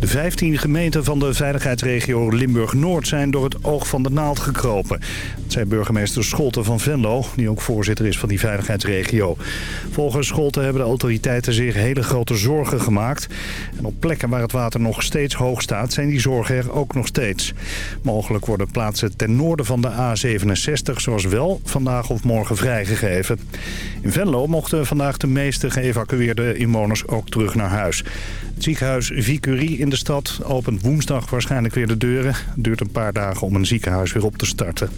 De 15 gemeenten van de veiligheidsregio Limburg-Noord zijn door het oog van de naald gekropen. Dat zei burgemeester Scholten van Venlo, die ook voorzitter is van die veiligheidsregio. Volgens Scholten hebben de autoriteiten zich hele grote zorgen gemaakt. En op plekken waar het water nog steeds hoog staat, zijn die zorgen er ook nog steeds. Mogelijk worden plaatsen ten noorden van de A67 zoals wel vandaag of morgen vrijgegeven. In Venlo mochten vandaag de meeste geëvacueerde inwoners ook terug naar huis. Het ziekenhuis Vicurie in de stad opent woensdag waarschijnlijk weer de deuren. Het duurt een paar dagen om een ziekenhuis weer op te starten.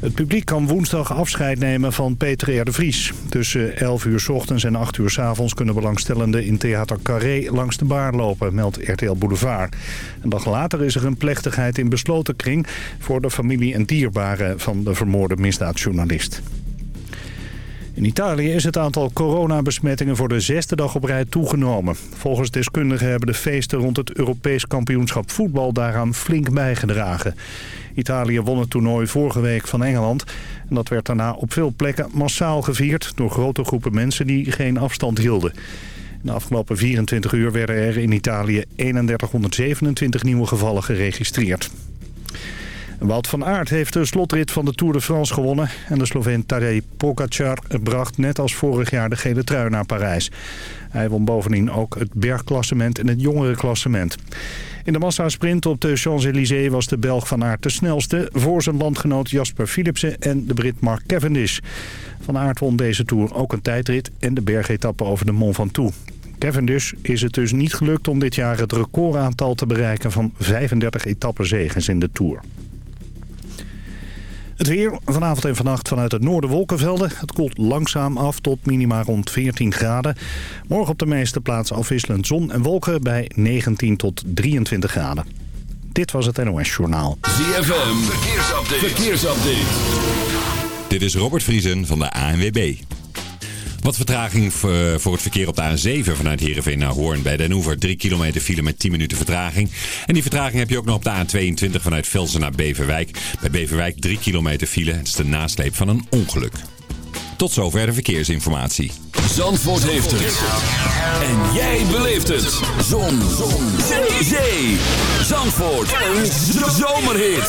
Het publiek kan woensdag afscheid nemen van Peter R. de Vries. Tussen 11 uur s ochtends en 8 uur s avonds kunnen belangstellenden in Theater Carré langs de baar lopen, meldt RTL Boulevard. Een dag later is er een plechtigheid in besloten kring voor de familie en dierbaren van de vermoorde misdaadjournalist. In Italië is het aantal coronabesmettingen voor de zesde dag op rij toegenomen. Volgens deskundigen hebben de feesten rond het Europees kampioenschap voetbal daaraan flink bijgedragen. Italië won het toernooi vorige week van Engeland. En dat werd daarna op veel plekken massaal gevierd door grote groepen mensen die geen afstand hielden. In de afgelopen 24 uur werden er in Italië 3127 nieuwe gevallen geregistreerd. Wout van Aert heeft de slotrit van de Tour de France gewonnen. En de Sloveen Tadej Pogacar bracht net als vorig jaar de gele trui naar Parijs. Hij won bovendien ook het bergklassement en het jongerenklassement. In de massasprint op de Champs-Élysées was de Belg van Aert de snelste... voor zijn landgenoot Jasper Philipsen en de Brit Mark Cavendish. Van Aert won deze Tour ook een tijdrit en de bergetappe over de Mont Ventoux. Cavendish is het dus niet gelukt om dit jaar het recordaantal te bereiken van 35 etappezegens in de Tour. Het weer vanavond en vannacht vanuit het noorden wolkenvelden. Het koelt langzaam af tot minima rond 14 graden. Morgen op de meeste plaatsen afwisselend zon en wolken bij 19 tot 23 graden. Dit was het NOS Journaal. ZFM, verkeersupdate. verkeersupdate. Dit is Robert Vriesen van de ANWB. Wat vertraging voor het verkeer op de A7 vanuit Heerenveen naar Hoorn. Bij Den Hoever 3 kilometer file met 10 minuten vertraging. En die vertraging heb je ook nog op de A22 vanuit Velsen naar Beverwijk. Bij Beverwijk 3 kilometer file. Het is de nasleep van een ongeluk. Tot zover de verkeersinformatie. Zandvoort heeft het. En jij beleeft het. Zon. Zon. Zee. Zandvoort. Een zomerhit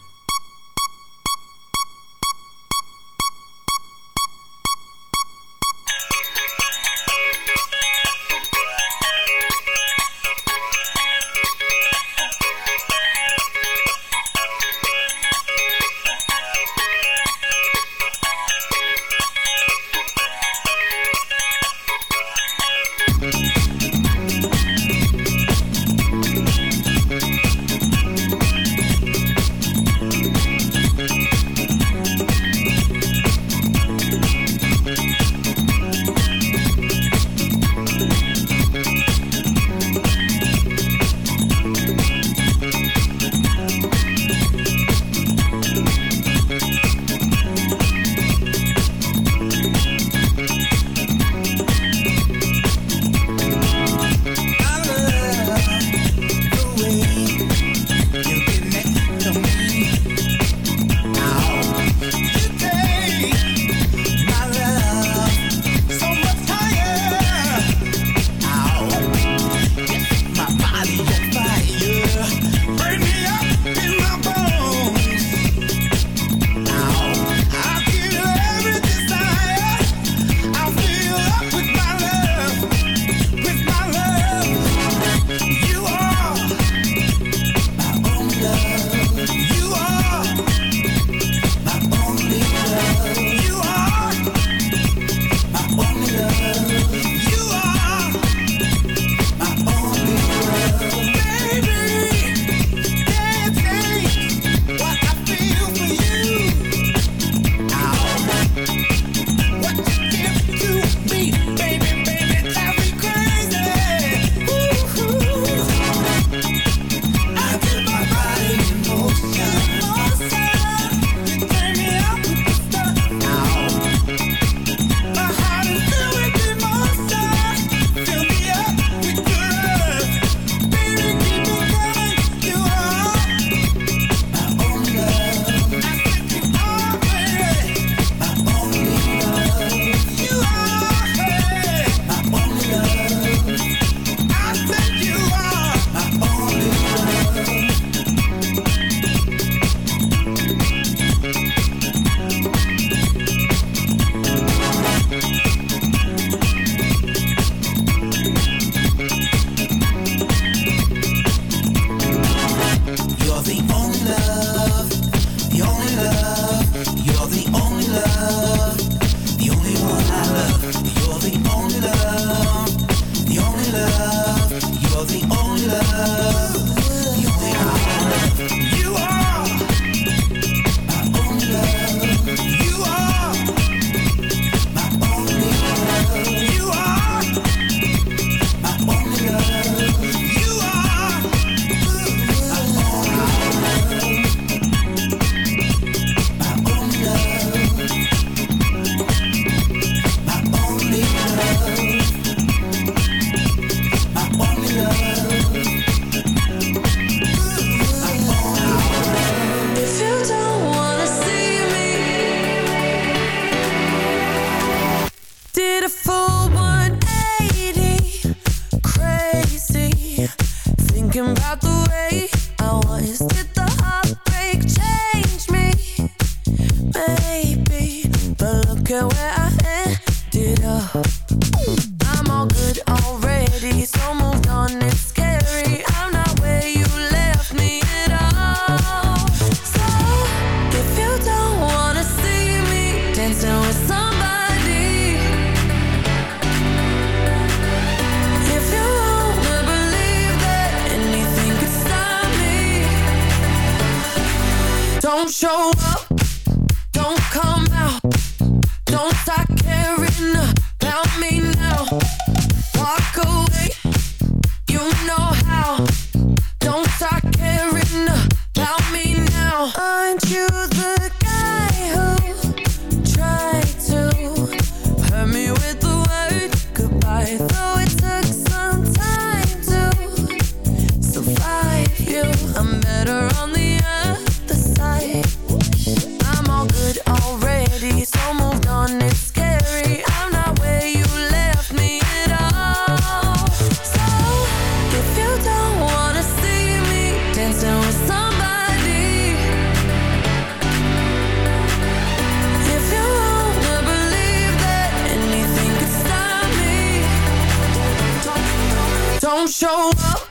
Show up,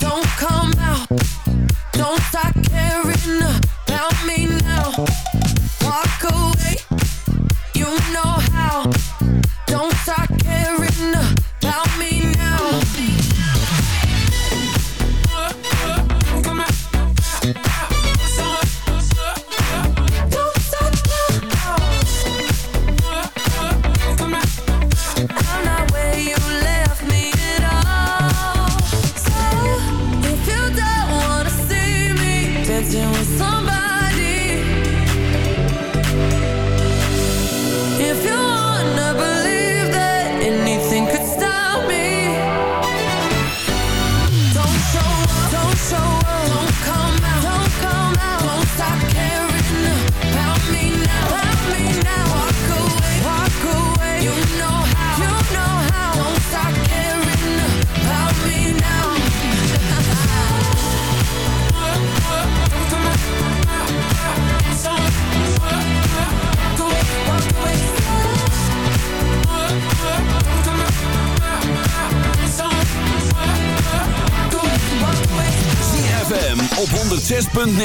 don't come out, don't stop.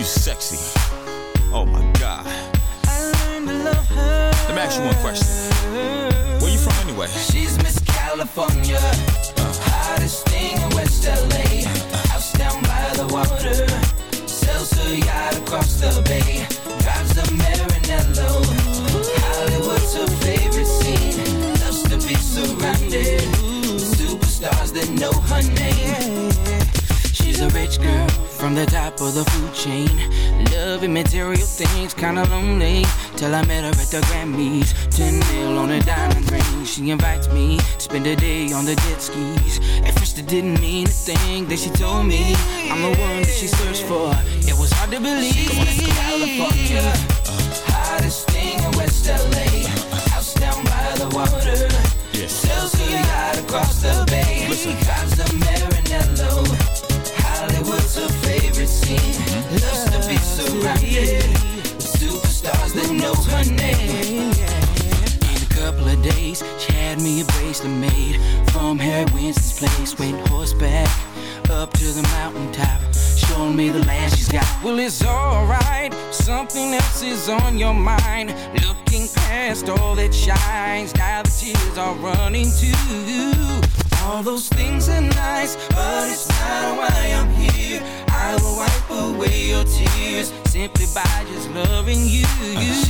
you sexy. Oh my God. I learned to love her. Let me ask you one question. Where you from anyway? She's Miss California. Uh. Hottest thing in West LA. The top of the food chain. Loving material things, kinda lonely. Till I met her at the Grammys. 10 mil on a diamond ring. She invites me, spend a day on the jet skis. At first it didn't mean a thing. Then she told me I'm the one that she searched for. It was hard to believe. California, uh, hottest thing in West LA. House down by the water. Sells her yacht across the bay. Drives the Maranello. All those things are nice, but it's not why I'm here. I will wipe away your tears simply by just loving you. She's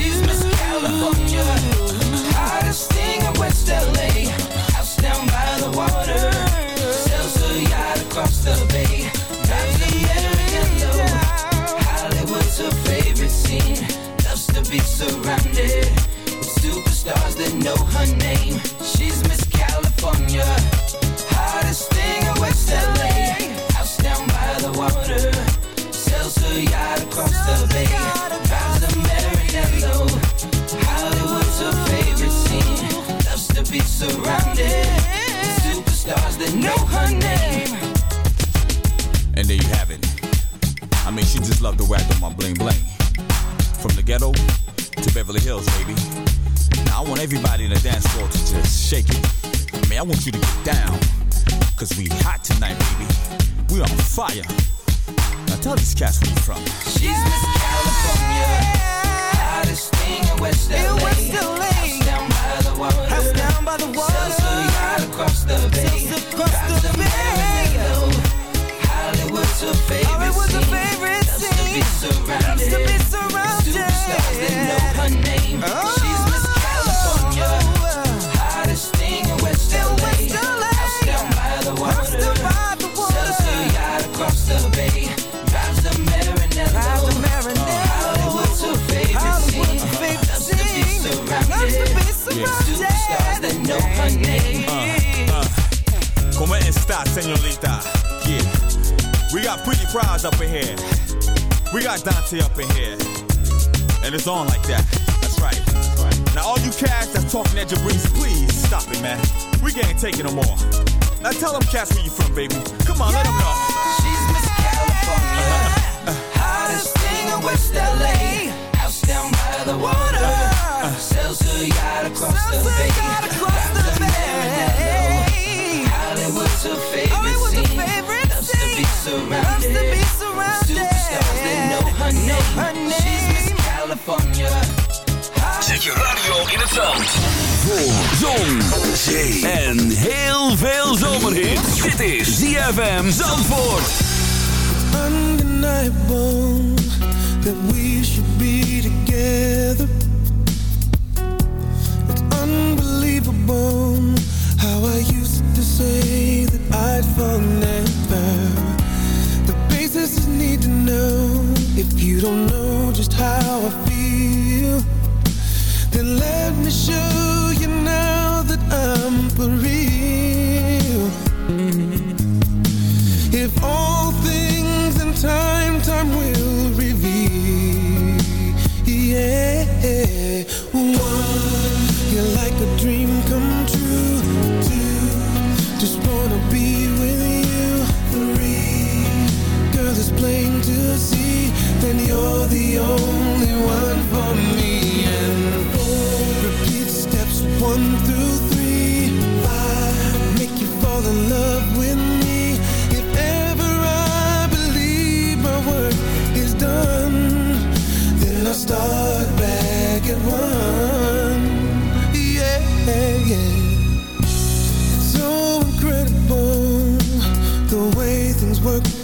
We can't take it no more. Now tell them cats where you from, baby. Come on, let them know. She's Miss California. Hottest thing in West LA. House down by the water. Sells her yacht across the bay. Drives a Maranello. Hollywood's her favorite scene. Loves to be surrounded. Superstars that know her name. She's Miss California. Zet je radio in het zand. Voor zon, zee en heel veel zomerhit. Dit is ZFM Zandvoort. undeniable that we should be together. It's unbelievable how I used to say that I'd fall never. The basis I need to know if you don't know just how I feel. Let me show you now that I'm for real. If all things in time, time will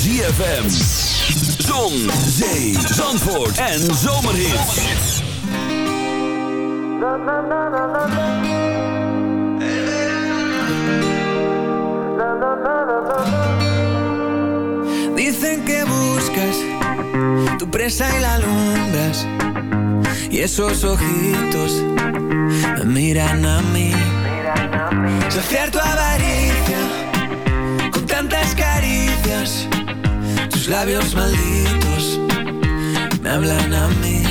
ZFM. Zon, zee, zandvoort en zomerhit. Dicen que buscas tu presa y la alumbras. Y esos ojitos me miran a mí. Saciar tu avaricia con tantas caricias labios malditos me hablan a mí.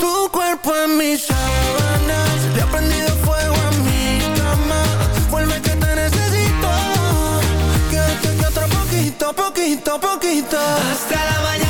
Tu cuerpo en mis sábanas, le ha prendido fuego a mi cama. Vuelve que te necesito, que, que, que otro poquito, poquito, poquito. Hasta la mañana.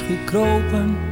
gekropen.